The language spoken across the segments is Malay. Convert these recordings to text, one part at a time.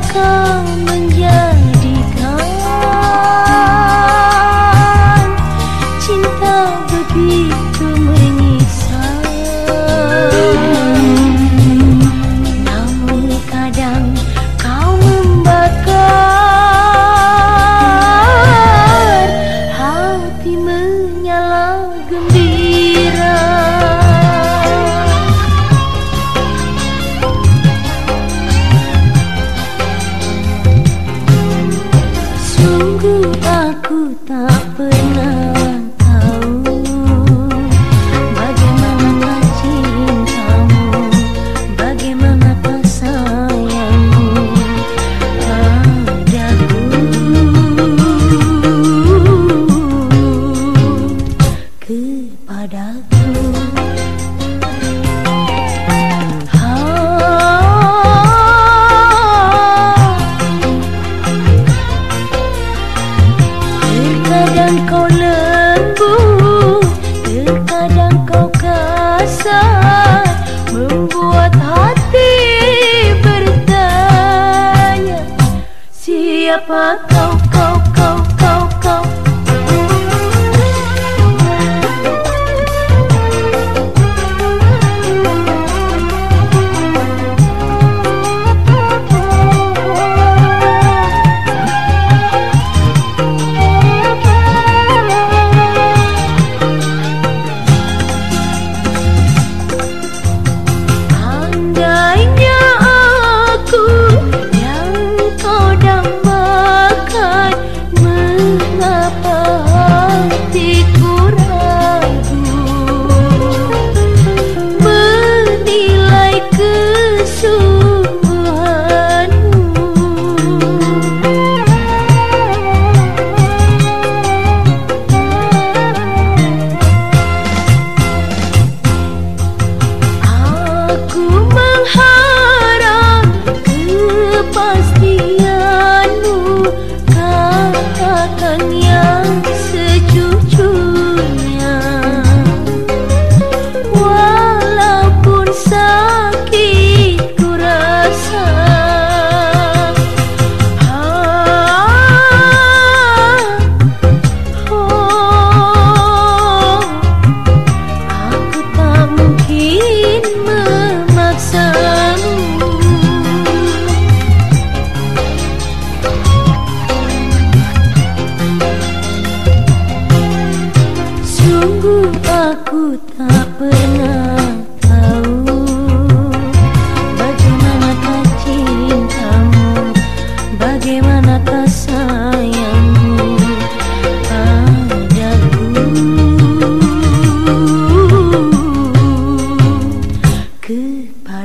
Come. Siapa kau, kau,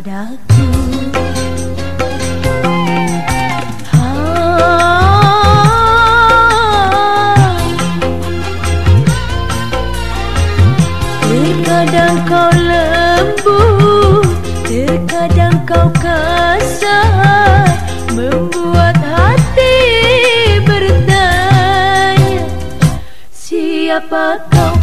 kepadaku Terkadang kau lembut Terkadang kau kasar Membuat hati bertanya Siapa kau